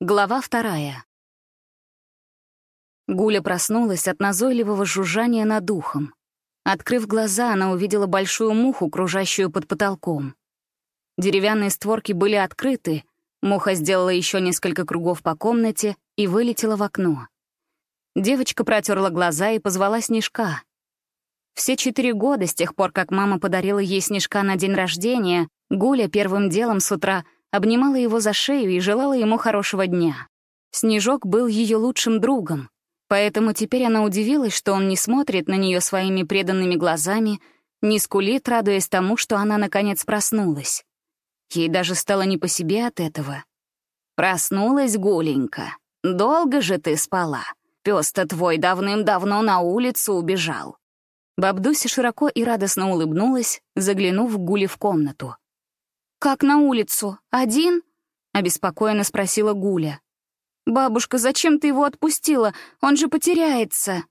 Глава вторая. Гуля проснулась от назойливого жужжания над ухом. Открыв глаза, она увидела большую муху, кружащую под потолком. Деревянные створки были открыты, муха сделала еще несколько кругов по комнате и вылетела в окно. Девочка протерла глаза и позвала Снежка. Все четыре года, с тех пор, как мама подарила ей Снежка на день рождения, Гуля первым делом с утра обнимала его за шею и желала ему хорошего дня. Снежок был ее лучшим другом, Поэтому теперь она удивилась, что он не смотрит на нее своими преданными глазами, не скулит, радуясь тому, что она наконец проснулась. Ей даже стало не по себе от этого. «Проснулась, Гуленька. Долго же ты спала. Пёс-то твой давным-давно на улицу убежал». Бабдуся широко и радостно улыбнулась, заглянув Гуле в комнату. «Как на улицу? Один?» — обеспокоенно спросила Гуля. «Бабушка, зачем ты его отпустила? Он же потеряется!»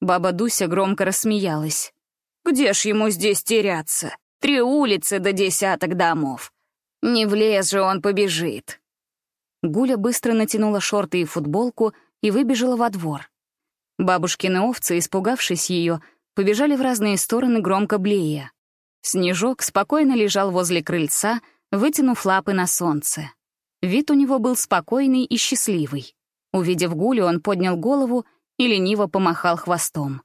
Баба Дуся громко рассмеялась. «Где ж ему здесь теряться? Три улицы до десяток домов. Не в лес же он побежит!» Гуля быстро натянула шорты и футболку и выбежала во двор. Бабушкины овцы, испугавшись ее, побежали в разные стороны громко блея. Снежок спокойно лежал возле крыльца, вытянув лапы на солнце. Вид у него был спокойный и счастливый. Увидев Гулю, он поднял голову и лениво помахал хвостом.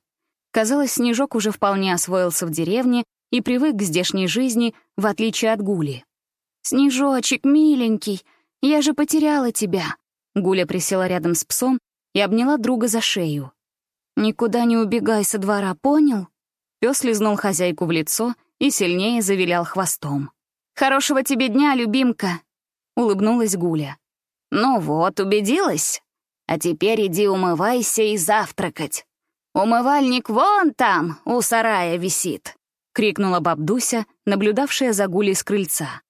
Казалось, Снежок уже вполне освоился в деревне и привык к здешней жизни, в отличие от Гули. «Снежочек, миленький, я же потеряла тебя!» Гуля присела рядом с псом и обняла друга за шею. «Никуда не убегай со двора, понял?» Пес лизнул хозяйку в лицо и сильнее завилял хвостом. «Хорошего тебе дня, любимка!» улыбнулась Гуля. «Ну вот, убедилась? А теперь иди умывайся и завтракать. Умывальник вон там, у сарая висит!» — крикнула бабдуся, наблюдавшая за Гулей с крыльца.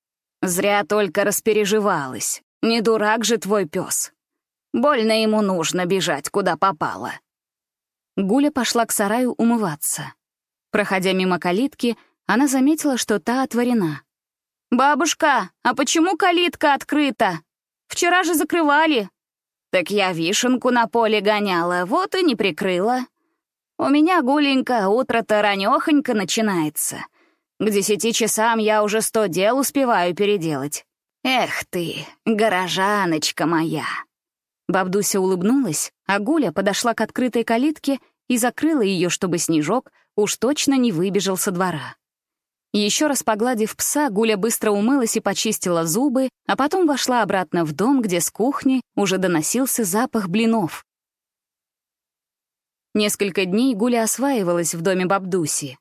«Зря только распереживалась. Не дурак же твой пес. Больно ему нужно бежать, куда попало». Гуля пошла к сараю умываться. Проходя мимо калитки, она заметила, что та отворена — «Бабушка, а почему калитка открыта? Вчера же закрывали». «Так я вишенку на поле гоняла, вот и не прикрыла. У меня, гуленька, утро-то ранёхонько начинается. К десяти часам я уже сто дел успеваю переделать. Эх ты, горожаночка моя!» Бабдуся улыбнулась, а Гуля подошла к открытой калитке и закрыла ее, чтобы Снежок уж точно не выбежал со двора. Еще раз погладив пса, Гуля быстро умылась и почистила зубы, а потом вошла обратно в дом, где с кухни уже доносился запах блинов. Несколько дней Гуля осваивалась в доме бабдуси.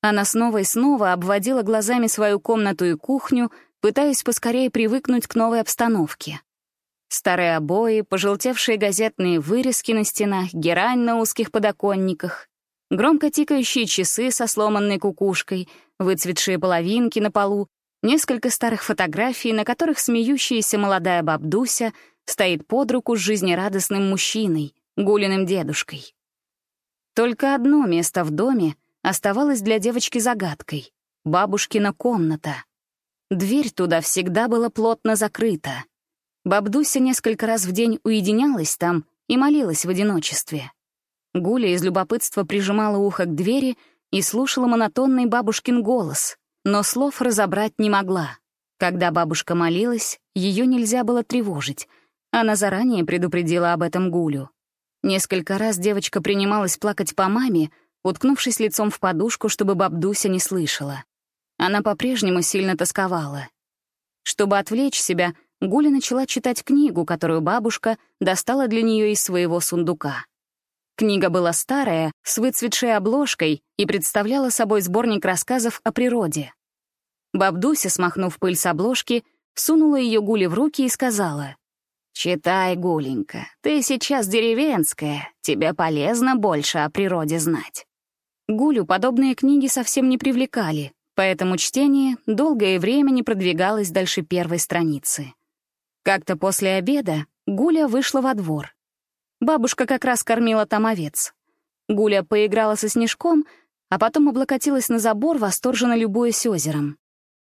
Она снова и снова обводила глазами свою комнату и кухню, пытаясь поскорее привыкнуть к новой обстановке. Старые обои, пожелтевшие газетные вырезки на стенах, герань на узких подоконниках, громко тикающие часы со сломанной кукушкой, выцветшие половинки на полу, несколько старых фотографий, на которых смеющаяся молодая бабдуся стоит под руку с жизнерадостным мужчиной, Гулиным дедушкой. Только одно место в доме оставалось для девочки загадкой — бабушкина комната. Дверь туда всегда была плотно закрыта. Бабдуся несколько раз в день уединялась там и молилась в одиночестве. Гуля из любопытства прижимала ухо к двери и слушала монотонный бабушкин голос, но слов разобрать не могла. Когда бабушка молилась, ее нельзя было тревожить. Она заранее предупредила об этом Гулю. Несколько раз девочка принималась плакать по маме, уткнувшись лицом в подушку, чтобы бабдуся не слышала. Она по-прежнему сильно тосковала. Чтобы отвлечь себя, Гуля начала читать книгу, которую бабушка достала для нее из своего сундука. Книга была старая, с выцветшей обложкой и представляла собой сборник рассказов о природе. Бабдуся, смахнув пыль с обложки, сунула ее Гуле в руки и сказала, «Читай, Гуленька, ты сейчас деревенская, тебе полезно больше о природе знать». Гулю подобные книги совсем не привлекали, поэтому чтение долгое время не продвигалось дальше первой страницы. Как-то после обеда Гуля вышла во двор. Бабушка как раз кормила там овец. Гуля поиграла со снежком, а потом облокотилась на забор, восторженно любуясь озером.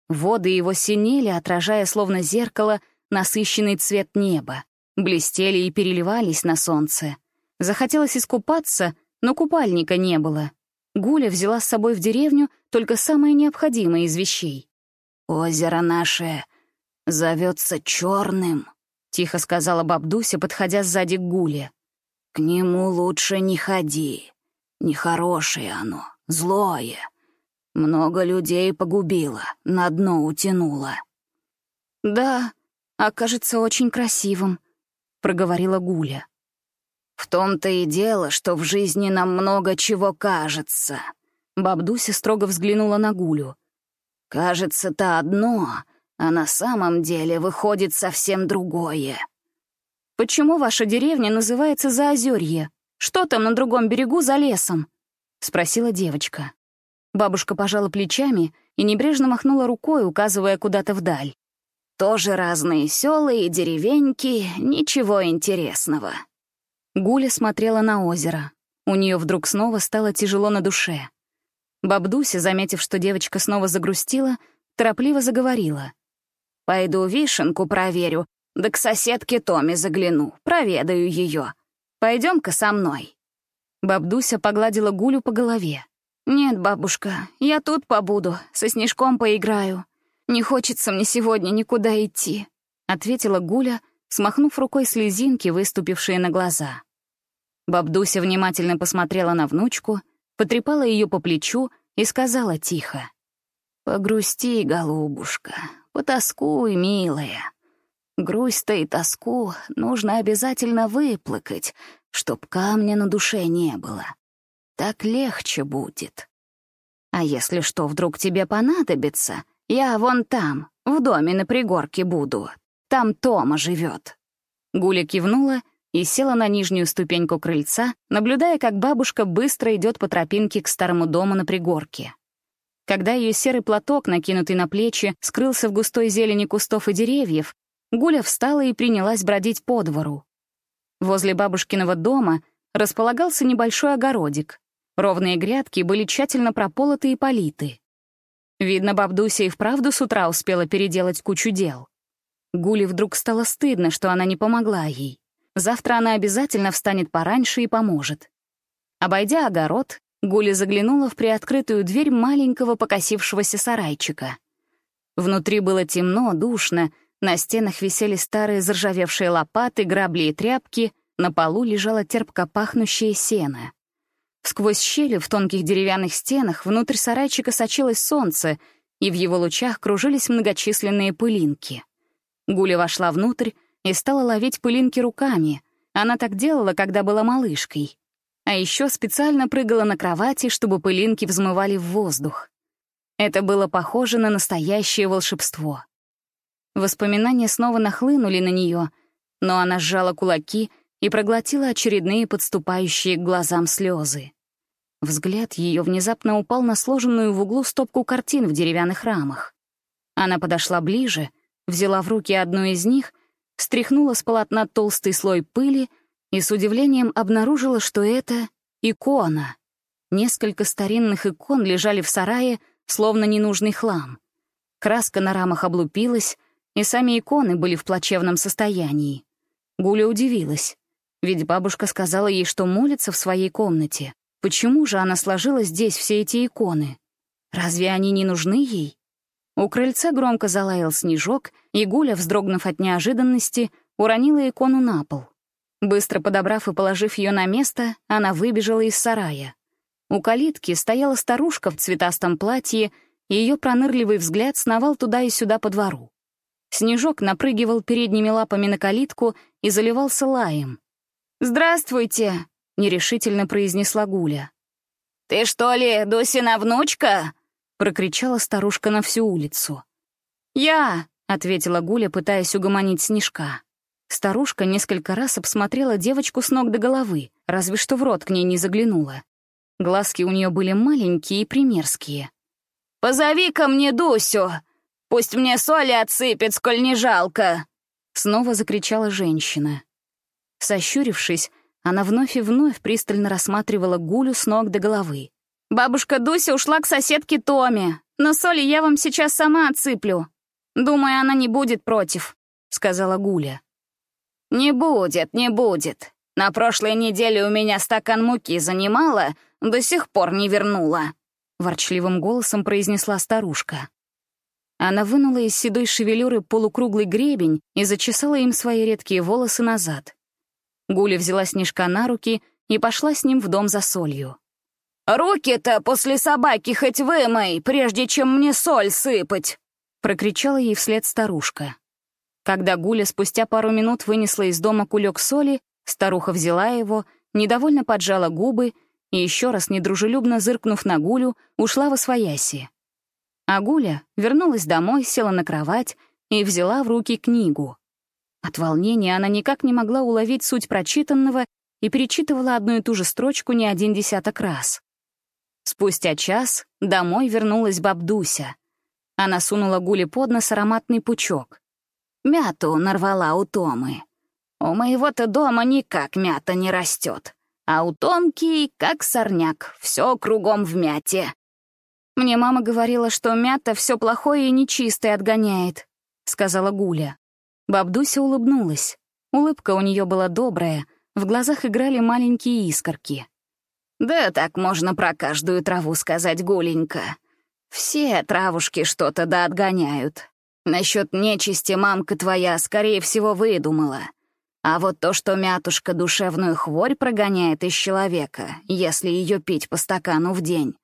Воды его синели, отражая словно зеркало насыщенный цвет неба. блестели и переливались на солнце. Захотелось искупаться, но купальника не было. Гуля взяла с собой в деревню только самое необходимое из вещей. «Озеро наше зовется Черным», — тихо сказала бабдуся, подходя сзади к Гуле. «К нему лучше не ходи. Нехорошее оно, злое. Много людей погубило, на дно утянуло». «Да, окажется очень красивым», — проговорила Гуля. «В том-то и дело, что в жизни нам много чего кажется». Бабдуся строго взглянула на Гулю. «Кажется-то одно, а на самом деле выходит совсем другое». «Почему ваша деревня называется Заозерье? Что там на другом берегу за лесом?» — спросила девочка. Бабушка пожала плечами и небрежно махнула рукой, указывая куда-то вдаль. «Тоже разные села и деревеньки, ничего интересного». Гуля смотрела на озеро. У нее вдруг снова стало тяжело на душе. Бабдуся, заметив, что девочка снова загрустила, торопливо заговорила. «Пойду вишенку проверю, да к соседке Томе загляну, проведаю ее. Пойдем-ка со мной». Бабдуся погладила Гулю по голове. «Нет, бабушка, я тут побуду, со снежком поиграю. Не хочется мне сегодня никуда идти», — ответила Гуля, — смахнув рукой слезинки, выступившие на глаза. Бабдуся внимательно посмотрела на внучку, потрепала ее по плечу и сказала тихо. «Погрусти, голубушка, потаскуй, милая. Грусть-то и тоску нужно обязательно выплакать, чтоб камня на душе не было. Так легче будет. А если что вдруг тебе понадобится, я вон там, в доме на пригорке буду, там Тома живет. Гуля кивнула и села на нижнюю ступеньку крыльца, наблюдая, как бабушка быстро идет по тропинке к старому дому на пригорке. Когда ее серый платок, накинутый на плечи, скрылся в густой зелени кустов и деревьев, Гуля встала и принялась бродить по двору. Возле бабушкиного дома располагался небольшой огородик. Ровные грядки были тщательно прополоты и политы. Видно, бабдуся и вправду с утра успела переделать кучу дел. Гуле вдруг стало стыдно, что она не помогла ей. Завтра она обязательно встанет пораньше и поможет. Обойдя огород, Гуля заглянула в приоткрытую дверь маленького покосившегося сарайчика. Внутри было темно, душно, на стенах висели старые заржавевшие лопаты, грабли и тряпки, на полу лежало терпко пахнущее сено. Сквозь щели в тонких деревянных стенах внутрь сарайчика сочилось солнце, и в его лучах кружились многочисленные пылинки. Гуля вошла внутрь и стала ловить пылинки руками. Она так делала, когда была малышкой. А еще специально прыгала на кровати, чтобы пылинки взмывали в воздух. Это было похоже на настоящее волшебство. Воспоминания снова нахлынули на нее, но она сжала кулаки и проглотила очередные подступающие к глазам слезы. Взгляд ее внезапно упал на сложенную в углу стопку картин в деревянных рамах. Она подошла ближе — взяла в руки одну из них, стряхнула с полотна толстый слой пыли и с удивлением обнаружила, что это икона. Несколько старинных икон лежали в сарае, словно ненужный хлам. Краска на рамах облупилась, и сами иконы были в плачевном состоянии. Гуля удивилась, ведь бабушка сказала ей, что молится в своей комнате. Почему же она сложила здесь все эти иконы? Разве они не нужны ей? У крыльца громко залаял снежок, и Гуля, вздрогнув от неожиданности, уронила икону на пол. Быстро подобрав и положив ее на место, она выбежала из сарая. У калитки стояла старушка в цветастом платье, и ее пронырливый взгляд сновал туда и сюда по двору. Снежок напрыгивал передними лапами на калитку и заливался лаем. «Здравствуйте!» — нерешительно произнесла Гуля. «Ты что ли, Дусина внучка?» — прокричала старушка на всю улицу. «Я!» — ответила Гуля, пытаясь угомонить снежка. Старушка несколько раз обсмотрела девочку с ног до головы, разве что в рот к ней не заглянула. Глазки у нее были маленькие и примерские. «Позови ко мне Дусю! Пусть мне соли отсыпет, сколь не жалко!» Снова закричала женщина. Сощурившись, она вновь и вновь пристально рассматривала Гулю с ног до головы. Бабушка Дуся ушла к соседке Томе, но соли я вам сейчас сама отсыплю. Думаю, она не будет против», — сказала Гуля. «Не будет, не будет. На прошлой неделе у меня стакан муки занимала, до сих пор не вернула», — ворчливым голосом произнесла старушка. Она вынула из седой шевелюры полукруглый гребень и зачесала им свои редкие волосы назад. Гуля взяла снежка на руки и пошла с ним в дом за солью. «Руки-то после собаки хоть вымой, прежде чем мне соль сыпать!» — прокричала ей вслед старушка. Когда Гуля спустя пару минут вынесла из дома кулек соли, старуха взяла его, недовольно поджала губы и еще раз недружелюбно зыркнув на Гулю, ушла во свояси. А Гуля вернулась домой, села на кровать и взяла в руки книгу. От волнения она никак не могла уловить суть прочитанного и перечитывала одну и ту же строчку не один десяток раз. Спустя час домой вернулась бабдуся. Она сунула Гуле под нос ароматный пучок. Мяту нарвала у Томы. У моего-то дома никак мята не растет, а у Томки как сорняк, все кругом в мяте. «Мне мама говорила, что мята все плохое и нечистое отгоняет», — сказала Гуля. Бабдуся улыбнулась. Улыбка у нее была добрая, в глазах играли маленькие искорки. «Да так можно про каждую траву сказать, Гуленька. Все травушки что-то да отгоняют. Насчет нечисти мамка твоя, скорее всего, выдумала. А вот то, что мятушка душевную хворь прогоняет из человека, если ее пить по стакану в день,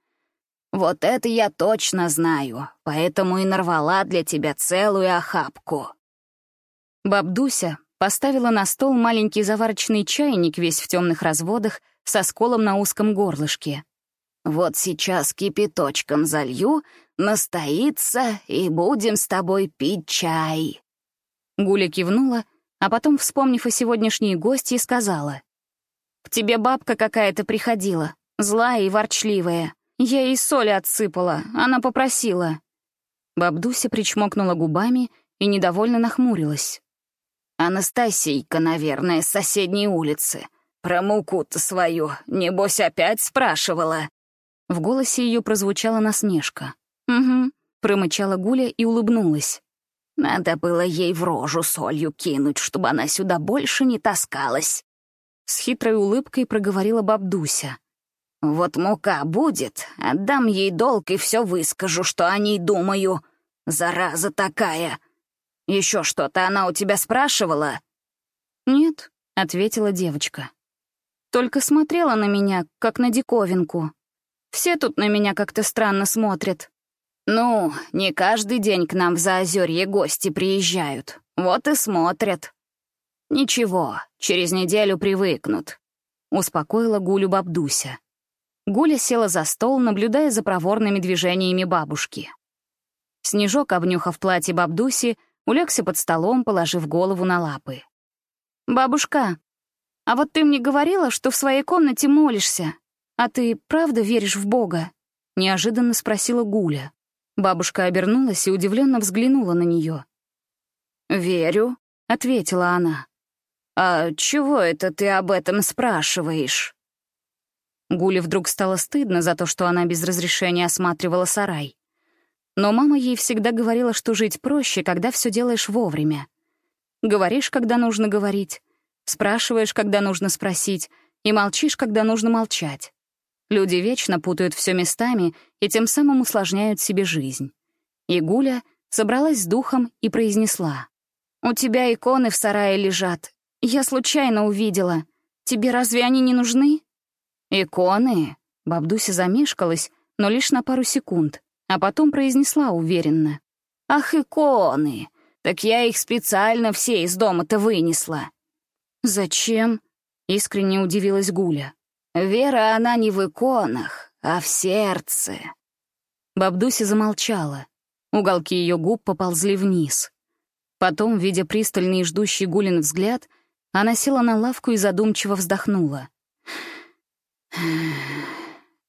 вот это я точно знаю, поэтому и нарвала для тебя целую охапку». Бабдуся поставила на стол маленький заварочный чайник весь в темных разводах со сколом на узком горлышке. «Вот сейчас кипяточком залью, настоится, и будем с тобой пить чай». Гуля кивнула, а потом, вспомнив о сегодняшней гости, сказала. «К тебе бабка какая-то приходила, злая и ворчливая. Я ей соли отсыпала, она попросила». Бабдуся причмокнула губами и недовольно нахмурилась. «Анастасийка, наверное, с соседней улицы. Про муку-то свою, небось, опять спрашивала». В голосе ее прозвучала насмешка. «Угу», — промычала Гуля и улыбнулась. «Надо было ей в рожу солью кинуть, чтобы она сюда больше не таскалась». С хитрой улыбкой проговорила бабдуся. Вот мука будет, отдам ей долг и все выскажу, что о ней думаю. Зараза такая. Еще что-то она у тебя спрашивала?» «Нет», — ответила девочка. «Только смотрела на меня, как на диковинку. Все тут на меня как-то странно смотрят». «Ну, не каждый день к нам в Заозерье гости приезжают. Вот и смотрят». «Ничего, через неделю привыкнут», — успокоила Гулю бабдуся. Гуля села за стол, наблюдая за проворными движениями бабушки. Снежок, обнюхав платье бабдуси, улегся под столом, положив голову на лапы. «Бабушка, а вот ты мне говорила, что в своей комнате молишься. А ты правда веришь в Бога?» — неожиданно спросила Гуля. Бабушка обернулась и удивленно взглянула на нее. «Верю», — ответила она. «А чего это ты об этом спрашиваешь?» Гуле вдруг стало стыдно за то, что она без разрешения осматривала сарай. Но мама ей всегда говорила, что жить проще, когда все делаешь вовремя. Говоришь, когда нужно говорить, спрашиваешь, когда нужно спросить, и молчишь, когда нужно молчать. Люди вечно путают все местами и тем самым усложняют себе жизнь. И Гуля собралась с духом и произнесла. «У тебя иконы в сарае лежат. Я случайно увидела. Тебе разве они не нужны?» «Иконы?» Бабдуся замешкалась, но лишь на пару секунд, а потом произнесла уверенно. «Ах, иконы! Так я их специально все из дома-то вынесла». «Зачем?» — искренне удивилась Гуля. «Вера она не в иконах, а в сердце». Бабдуся замолчала. Уголки ее губ поползли вниз. Потом, видя пристальный и ждущий Гулин взгляд, она села на лавку и задумчиво вздохнула.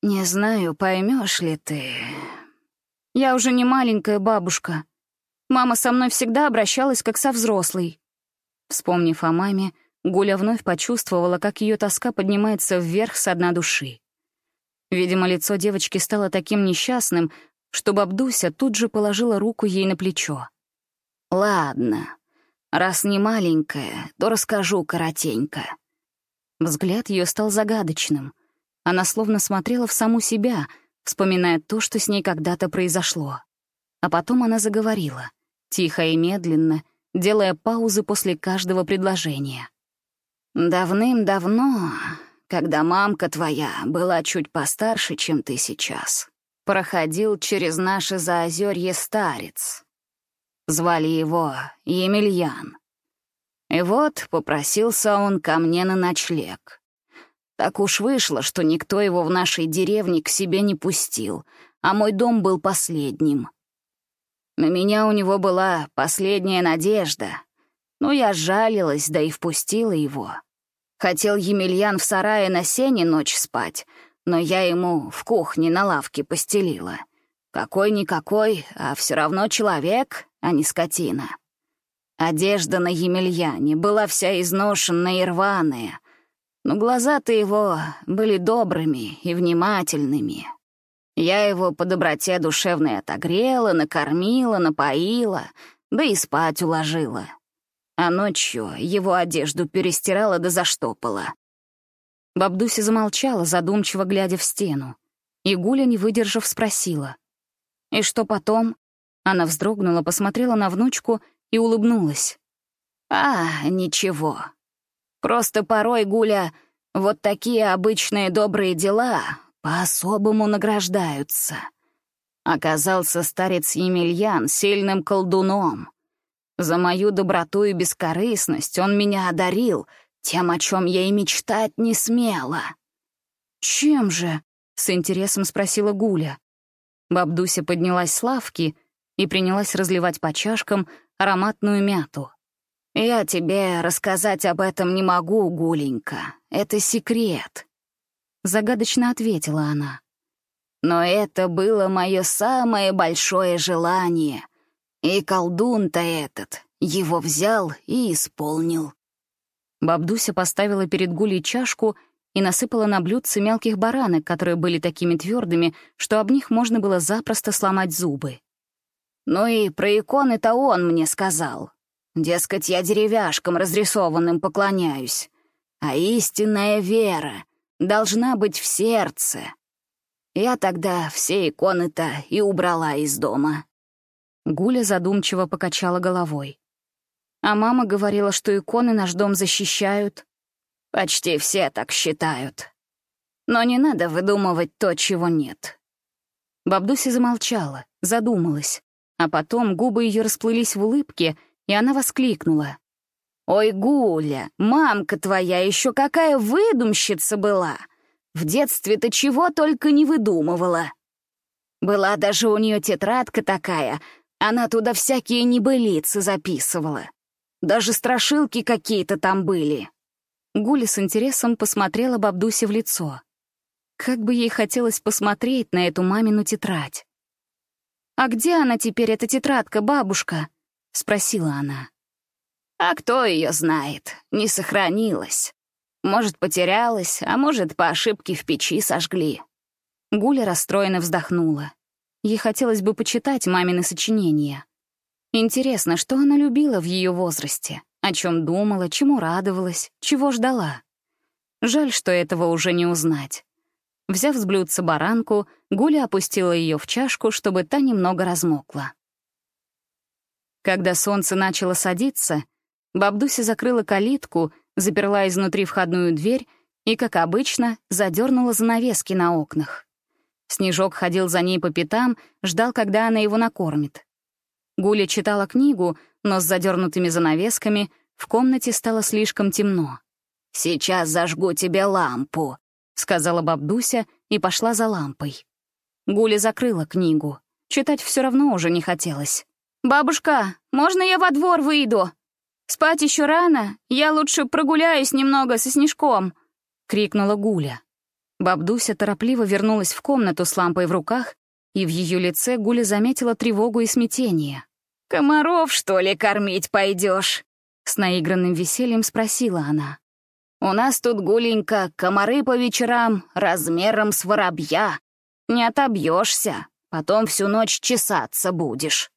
«Не знаю, поймешь ли ты...» «Я уже не маленькая бабушка. Мама со мной всегда обращалась как со взрослой». Вспомнив о маме, Гуля вновь почувствовала, как ее тоска поднимается вверх с дна души. Видимо, лицо девочки стало таким несчастным, что бабдуся тут же положила руку ей на плечо. «Ладно, Раз не маленькая, то расскажу коротенько». Взгляд ее стал загадочным. Она словно смотрела в саму себя, вспоминая то, что с ней когда-то произошло. А потом она заговорила, тихо и медленно, делая паузы после каждого предложения. «Давным-давно, когда мамка твоя была чуть постарше, чем ты сейчас, проходил через наше заозерье старец. Звали его Емельян. И вот попросился он ко мне на ночлег. Так уж вышло, что никто его в нашей деревне к себе не пустил, а мой дом был последним. На меня у него была последняя надежда, но я жалилась, да и впустила его. Хотел Емельян в сарае на сене ночь спать, но я ему в кухне на лавке постелила. Какой-никакой, а все равно человек, а не скотина. Одежда на Емельяне была вся изношенная и рваная, но глаза-то его были добрыми и внимательными. Я его по доброте душевной отогрела, накормила, напоила, да и спать уложила. А ночью его одежду перестирала да заштопала. Бабдуся замолчала, задумчиво глядя в стену. И Гуля, не выдержав, спросила. «И что потом?» Она вздрогнула, посмотрела на внучку и улыбнулась. «А, ничего. Просто порой, Гуля, вот такие обычные добрые дела по-особому награждаются. Оказался старец Емельян сильным колдуном. За мою доброту и бескорыстность он меня одарил тем, о чем я и мечтать не смела. «Чем же?» — с интересом спросила Гуля. Бабдуся поднялась с лавки и принялась разливать по чашкам ароматную мяту. «Я тебе рассказать об этом не могу, Гуленька. Это секрет», — загадочно ответила она. «Но это было мое самое большое желание, и колдун-то этот его взял и исполнил». Бабдуся поставила перед Гулей чашку и насыпала на блюдце мелких баранок, которые были такими твердыми, что об них можно было запросто сломать зубы. «Ну и про иконы-то он мне сказал. Дескать, я деревяшкам разрисованным поклоняюсь, а истинная вера должна быть в сердце. Я тогда все иконы-то и убрала из дома». Гуля задумчиво покачала головой. А мама говорила, что иконы наш дом защищают. Почти все так считают. Но не надо выдумывать то, чего нет. Бабдуся замолчала, задумалась, а потом губы ее расплылись в улыбке, и она воскликнула. «Ой, Гуля, мамка твоя еще какая выдумщица была! В детстве-то чего только не выдумывала! Была даже у нее тетрадка такая, она туда всякие небылицы записывала. Даже страшилки какие-то там были». Гуля с интересом посмотрела Бабдусе в лицо. Как бы ей хотелось посмотреть на эту мамину тетрадь. «А где она теперь, эта тетрадка, бабушка?» — спросила она. А кто ее знает? Не сохранилась. Может, потерялась, а может, по ошибке в печи сожгли. Гуля расстроенно вздохнула. Ей хотелось бы почитать мамины сочинения. Интересно, что она любила в ее возрасте, о чем думала, чему радовалась, чего ждала. Жаль, что этого уже не узнать. Взяв с блюдца баранку, Гуля опустила ее в чашку, чтобы та немного размокла. Когда солнце начало садиться, Бабдуся закрыла калитку, заперла изнутри входную дверь и, как обычно, задернула занавески на окнах. Снежок ходил за ней по пятам, ждал, когда она его накормит. Гуля читала книгу, но с задернутыми занавесками в комнате стало слишком темно. «Сейчас зажгу тебе лампу», — сказала бабдуся и пошла за лампой. Гуля закрыла книгу. Читать все равно уже не хотелось. «Бабушка, можно я во двор выйду? Спать еще рано, я лучше прогуляюсь немного со снежком», — крикнула Гуля. Бабдуся торопливо вернулась в комнату с лампой в руках, и в ее лице Гуля заметила тревогу и смятение. «Комаров, что ли, кормить пойдешь? С наигранным весельем спросила она. «У нас тут, Гуленька, комары по вечерам размером с воробья. Не отобьешься, потом всю ночь чесаться будешь».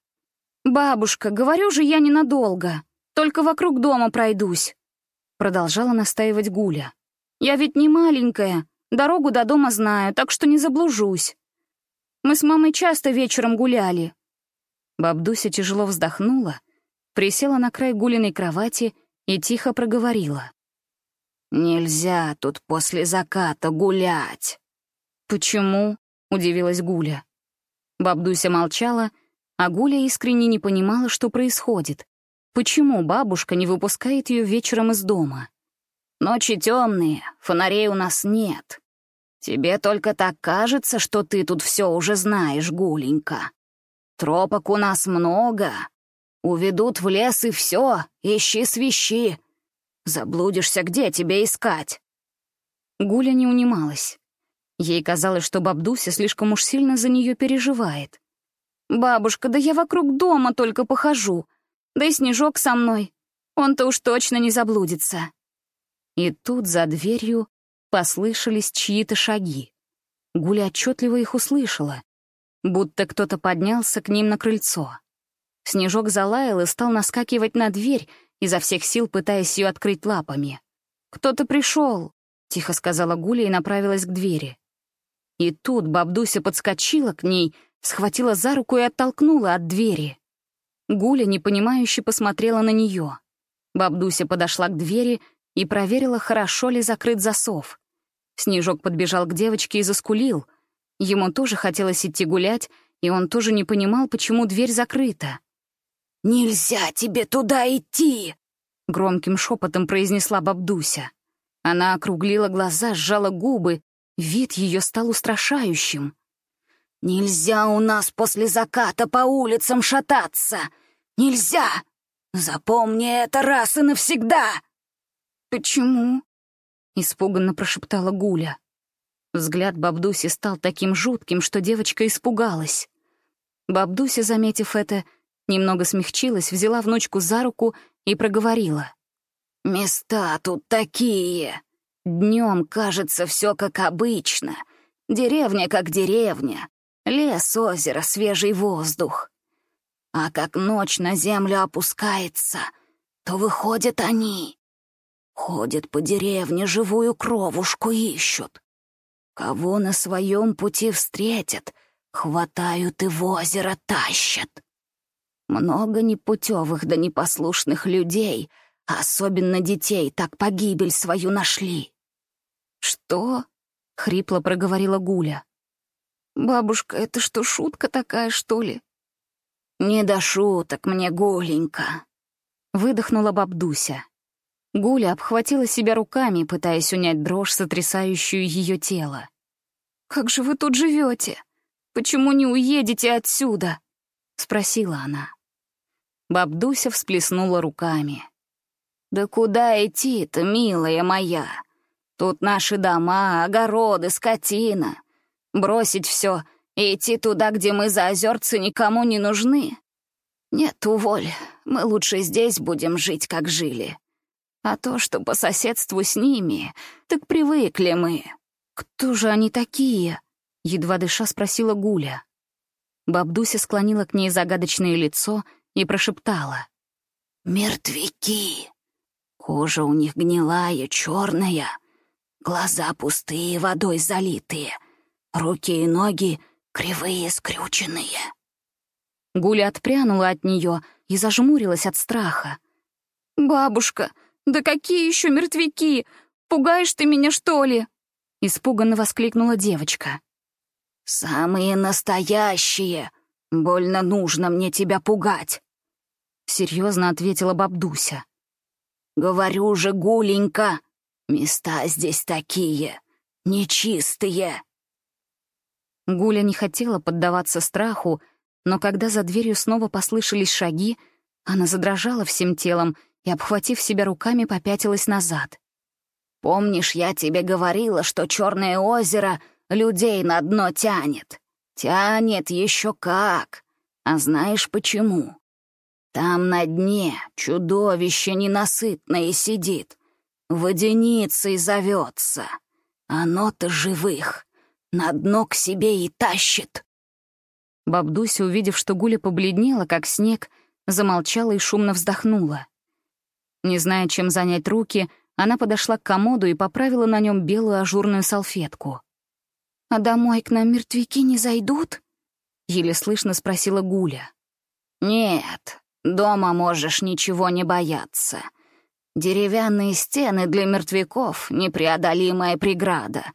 «Бабушка, говорю же я ненадолго», Только вокруг дома пройдусь», — продолжала настаивать Гуля. «Я ведь не маленькая, дорогу до дома знаю, так что не заблужусь. Мы с мамой часто вечером гуляли». Бабдуся тяжело вздохнула, присела на край Гулиной кровати и тихо проговорила. «Нельзя тут после заката гулять». «Почему?» — удивилась Гуля. Бабдуся молчала, а Гуля искренне не понимала, что происходит. Почему бабушка не выпускает ее вечером из дома? Ночи темные, фонарей у нас нет. Тебе только так кажется, что ты тут все уже знаешь, Гуленька. Тропок у нас много. Уведут в лес и все, ищи свищи. Заблудишься, где тебе искать? Гуля не унималась. Ей казалось, что бабдуся слишком уж сильно за нее переживает. «Бабушка, да я вокруг дома только похожу. Да и Снежок со мной. Он-то уж точно не заблудится». И тут за дверью послышались чьи-то шаги. Гуля отчетливо их услышала, будто кто-то поднялся к ним на крыльцо. Снежок залаял и стал наскакивать на дверь, изо всех сил пытаясь ее открыть лапами. «Кто-то пришел», — тихо сказала Гуля и направилась к двери. И тут бабдуся подскочила к ней, схватила за руку и оттолкнула от двери. Гуля непонимающе посмотрела на нее. Бабдуся подошла к двери и проверила, хорошо ли закрыт засов. Снежок подбежал к девочке и заскулил. Ему тоже хотелось идти гулять, и он тоже не понимал, почему дверь закрыта. «Нельзя тебе туда идти!» — громким шепотом произнесла бабдуся. Она округлила глаза, сжала губы, вид ее стал устрашающим. «Нельзя у нас после заката по улицам шататься! Нельзя! Запомни это раз и навсегда!» «Почему?» — испуганно прошептала Гуля. Взгляд Бабдуси стал таким жутким, что девочка испугалась. Бабдуся, заметив это, немного смягчилась, взяла внучку за руку и проговорила. «Места тут такие. Днем кажется все как обычно. Деревня как деревня. Лес, озеро, свежий воздух. А как ночь на землю опускается, то выходят они. Ходят по деревне, живую кровушку ищут. Кого на своем пути встретят, хватают и в озеро тащат. Много непутевых да непослушных людей, особенно детей, так погибель свою нашли. «Что?» — хрипло проговорила Гуля. «Бабушка, это что, шутка такая, что ли?» «Не до шуток мне, Гуленька», — выдохнула бабдуся. Гуля обхватила себя руками, пытаясь унять дрожь, сотрясающую ее тело. «Как же вы тут живете? Почему не уедете отсюда?» — спросила она. Бабдуся всплеснула руками. «Да куда идти-то, милая моя? Тут наши дома, огороды, скотина. Бросить все и идти туда, где мы за озерцы никому не нужны? Нет, уволь, мы лучше здесь будем жить, как жили. А то, что по соседству с ними, так привыкли мы. Кто же они такие? Едва дыша спросила Гуля. Бабдуся склонила к ней загадочное лицо и прошептала. «Мертвяки! Кожа у них гнилая, черная, глаза пустые, водой залитые, Руки и ноги кривые, скрюченные. Гуля отпрянула от нее и зажмурилась от страха. «Бабушка, да какие еще мертвяки? Пугаешь ты меня, что ли?» Испуганно воскликнула девочка. «Самые настоящие! Больно нужно мне тебя пугать!» Серьезно ответила бабдуся. «Говорю же, Гуленька, места здесь такие, нечистые!» Гуля не хотела поддаваться страху, но когда за дверью снова послышались шаги, она задрожала всем телом и, обхватив себя руками, попятилась назад. «Помнишь, я тебе говорила, что Черное озеро людей на дно тянет? Тянет еще как! А знаешь почему? Там на дне чудовище ненасытное сидит, водяницей зовется. Оно-то живых на дно к себе и тащит. Бабдуся, увидев, что Гуля побледнела, как снег, замолчала и шумно вздохнула. Не зная, чем занять руки, она подошла к комоду и поправила на нем белую ажурную салфетку. «А домой к нам мертвяки не зайдут?» — еле слышно спросила Гуля. «Нет, дома можешь ничего не бояться. Деревянные стены для мертвяков — непреодолимая преграда.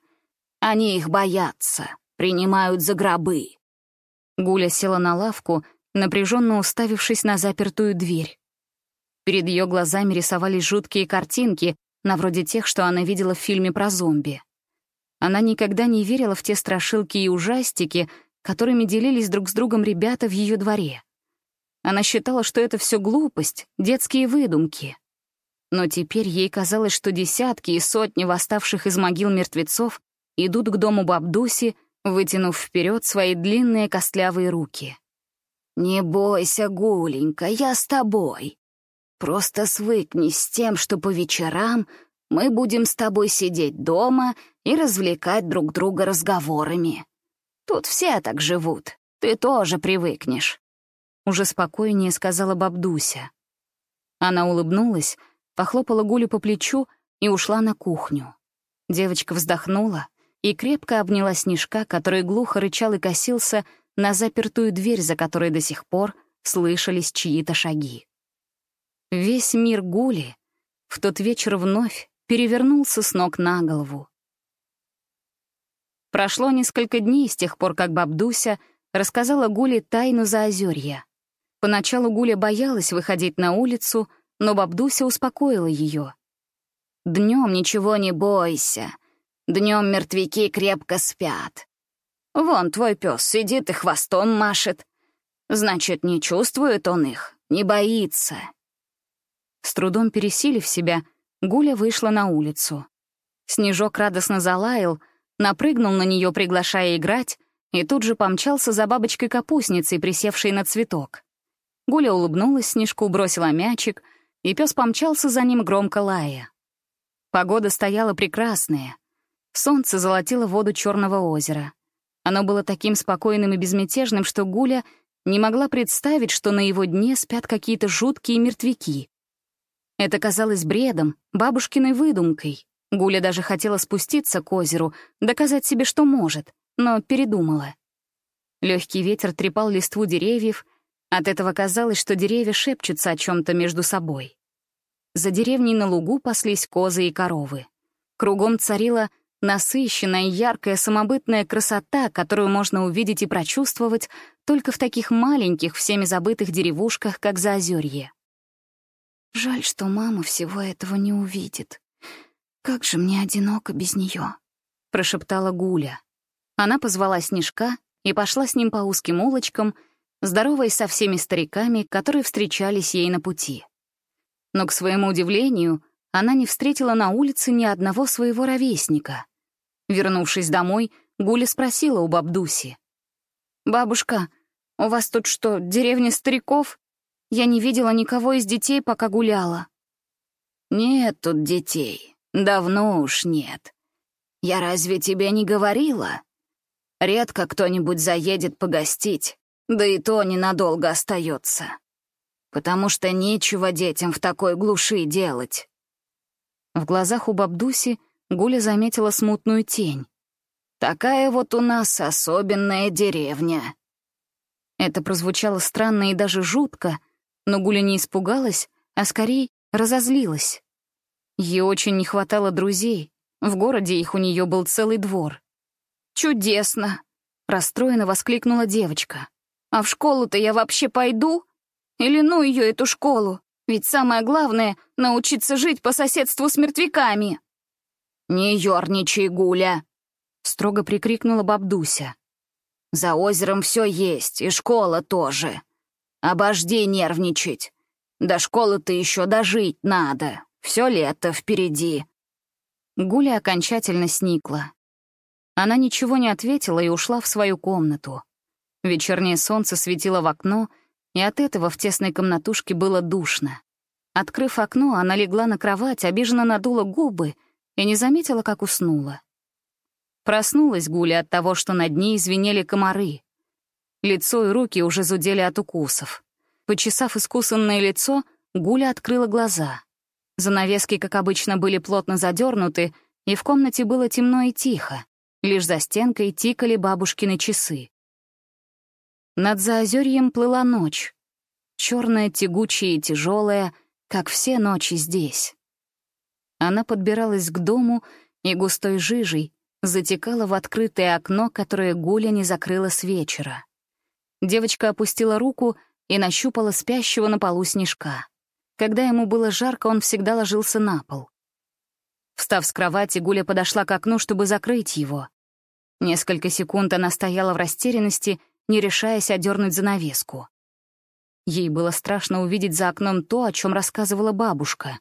Они их боятся, принимают за гробы». Гуля села на лавку, напряженно уставившись на запертую дверь. Перед ее глазами рисовались жуткие картинки, на вроде тех, что она видела в фильме про зомби. Она никогда не верила в те страшилки и ужастики, которыми делились друг с другом ребята в ее дворе. Она считала, что это все глупость, детские выдумки. Но теперь ей казалось, что десятки и сотни восставших из могил мертвецов идут к дому Бабдуси, вытянув вперед свои длинные костлявые руки. «Не бойся, Гуленька, я с тобой. Просто свыкнись с тем, что по вечерам мы будем с тобой сидеть дома и развлекать друг друга разговорами. Тут все так живут, ты тоже привыкнешь», — уже спокойнее сказала Бабдуся. Она улыбнулась, похлопала Гулю по плечу и ушла на кухню. Девочка вздохнула и крепко обняла Снежка, который глухо рычал и косился на запертую дверь, за которой до сих пор слышались чьи-то шаги. Весь мир Гули в тот вечер вновь перевернулся с ног на голову. Прошло несколько дней с тех пор, как Бабдуся рассказала Гуле тайну Заозерья. Поначалу Гуля боялась выходить на улицу, но Бабдуся успокоила ее. «Днем ничего не бойся. Днем мертвяки крепко спят. Вон твой пес сидит и хвостом машет. Значит, не чувствует он их, не боится». С трудом пересилив себя, Гуля вышла на улицу. Снежок радостно залаял, напрыгнул на нее, приглашая играть, и тут же помчался за бабочкой-капустницей, присевшей на цветок. Гуля улыбнулась Снежку, бросила мячик, и пес помчался за ним, громко лая. Погода стояла прекрасная. Солнце золотило воду Черного озера. Оно было таким спокойным и безмятежным, что Гуля не могла представить, что на его дне спят какие-то жуткие мертвяки. Это казалось бредом, бабушкиной выдумкой. Гуля даже хотела спуститься к озеру, доказать себе, что может, но передумала. Легкий ветер трепал листву деревьев, от этого казалось, что деревья шепчутся о чем то между собой. За деревней на лугу паслись козы и коровы. Кругом царила насыщенная, яркая, самобытная красота, которую можно увидеть и прочувствовать только в таких маленьких, всеми забытых деревушках, как Заозерье. «Жаль, что мама всего этого не увидит», «Как же мне одиноко без нее», — прошептала Гуля. Она позвала Снежка и пошла с ним по узким улочкам, здороваясь со всеми стариками, которые встречались ей на пути. Но, к своему удивлению, она не встретила на улице ни одного своего ровесника. Вернувшись домой, Гуля спросила у бабдуси. «Бабушка, у вас тут что, деревня стариков? Я не видела никого из детей, пока гуляла». «Нет тут детей», Давно уж нет. Я разве тебе не говорила? Редко кто-нибудь заедет погостить, да и то ненадолго остается. Потому что нечего детям в такой глуши делать. В глазах у Бабдуси Гуля заметила смутную тень. «Такая вот у нас особенная деревня». Это прозвучало странно и даже жутко, но Гуля не испугалась, а скорее разозлилась. Ей очень не хватало друзей. В городе их у нее был целый двор. «Чудесно!» — расстроенно воскликнула девочка. «А в школу-то я вообще пойду? Или ну ее эту школу? Ведь самое главное — научиться жить по соседству с мертвяками!» «Не ерничай, Гуля!» — строго прикрикнула бабдуся. «За озером все есть, и школа тоже. Обожди нервничать. До школы-то еще дожить надо». Все лето впереди». Гуля окончательно сникла. Она ничего не ответила и ушла в свою комнату. Вечернее солнце светило в окно, и от этого в тесной комнатушке было душно. Открыв окно, она легла на кровать, обиженно надула губы и не заметила, как уснула. Проснулась Гуля от того, что над ней звенели комары. Лицо и руки уже зудели от укусов. Почесав искусанное лицо, Гуля открыла глаза. Занавески, как обычно, были плотно задернуты, и в комнате было темно и тихо. Лишь за стенкой тикали бабушкины часы. Над заозерьем плыла ночь. Черная, тягучая и тяжелая, как все ночи здесь. Она подбиралась к дому и густой жижей затекала в открытое окно, которое Гуля не закрыла с вечера. Девочка опустила руку и нащупала спящего на полу снежка. Когда ему было жарко, он всегда ложился на пол. Встав с кровати, Гуля подошла к окну, чтобы закрыть его. Несколько секунд она стояла в растерянности, не решаясь одернуть занавеску. Ей было страшно увидеть за окном то, о чем рассказывала бабушка.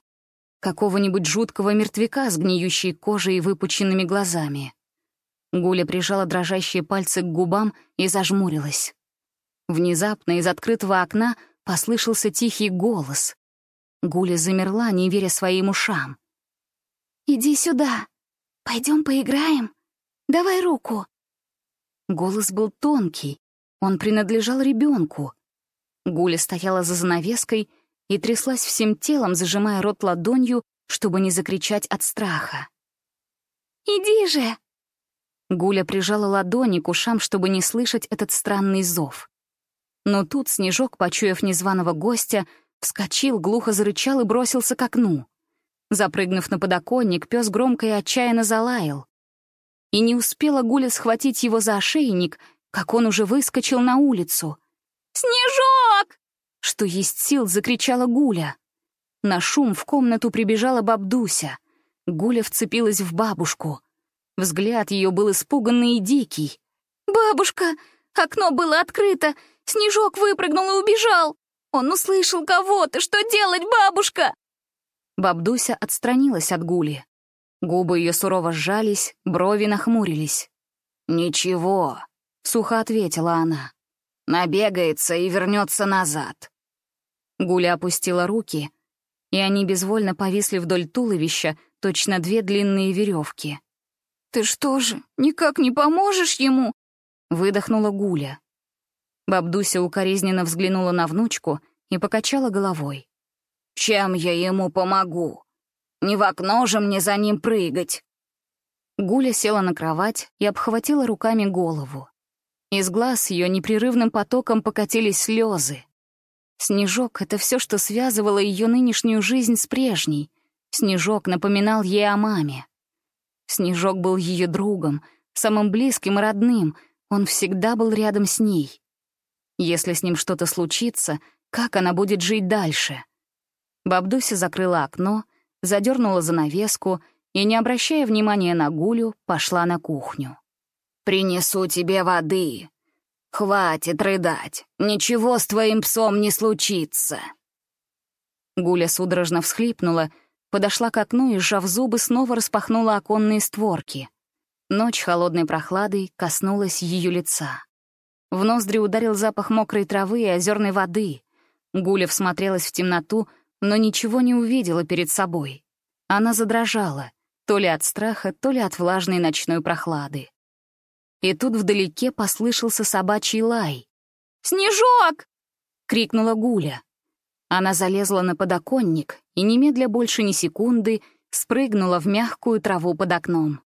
Какого-нибудь жуткого мертвяка с гниющей кожей и выпученными глазами. Гуля прижала дрожащие пальцы к губам и зажмурилась. Внезапно из открытого окна послышался тихий голос. Гуля замерла, не веря своим ушам. «Иди сюда. Пойдем поиграем. Давай руку». Голос был тонкий. Он принадлежал ребенку. Гуля стояла за занавеской и тряслась всем телом, зажимая рот ладонью, чтобы не закричать от страха. «Иди же!» Гуля прижала ладони к ушам, чтобы не слышать этот странный зов. Но тут Снежок, почуяв незваного гостя, вскочил, глухо зарычал и бросился к окну. Запрыгнув на подоконник, пес громко и отчаянно залаял. И не успела Гуля схватить его за ошейник, как он уже выскочил на улицу. «Снежок!» Что есть сил, закричала Гуля. На шум в комнату прибежала бабдуся. Гуля вцепилась в бабушку. Взгляд ее был испуганный и дикий. «Бабушка! Окно было открыто! Снежок выпрыгнул и убежал! Он услышал кого-то! Что делать, бабушка?» Бабдуся отстранилась от Гули. Губы ее сурово сжались, брови нахмурились. «Ничего», — сухо ответила она. «Набегается и вернется назад». Гуля опустила руки, и они безвольно повисли вдоль туловища, точно две длинные веревки. «Ты что же, никак не поможешь ему?» — выдохнула Гуля. Бабдуся укоризненно взглянула на внучку и покачала головой. «Чем я ему помогу? Не в окно же мне за ним прыгать!» Гуля села на кровать и обхватила руками голову. Из глаз ее непрерывным потоком покатились слезы. Снежок — это все, что связывало ее нынешнюю жизнь с прежней. Снежок напоминал ей о маме. Снежок был ее другом, самым близким и родным, он всегда был рядом с ней. Если с ним что-то случится, как она будет жить дальше? Бабдуся закрыла окно, задернула занавеску и, не обращая внимания на Гулю, пошла на кухню. «Принесу тебе воды. Хватит рыдать. Ничего с твоим псом не случится». Гуля судорожно всхлипнула, подошла к окну и, сжав зубы, снова распахнула оконные створки. Ночь холодной прохладой коснулась ее лица. В ноздри ударил запах мокрой травы и озерной воды. Гуля всмотрелась в темноту, но ничего не увидела перед собой. Она задрожала, то ли от страха, то ли от влажной ночной прохлады. И тут вдалеке послышался собачий лай. «Снежок!» — крикнула Гуля. Она залезла на подоконник и немедля больше ни секунды спрыгнула в мягкую траву под окном.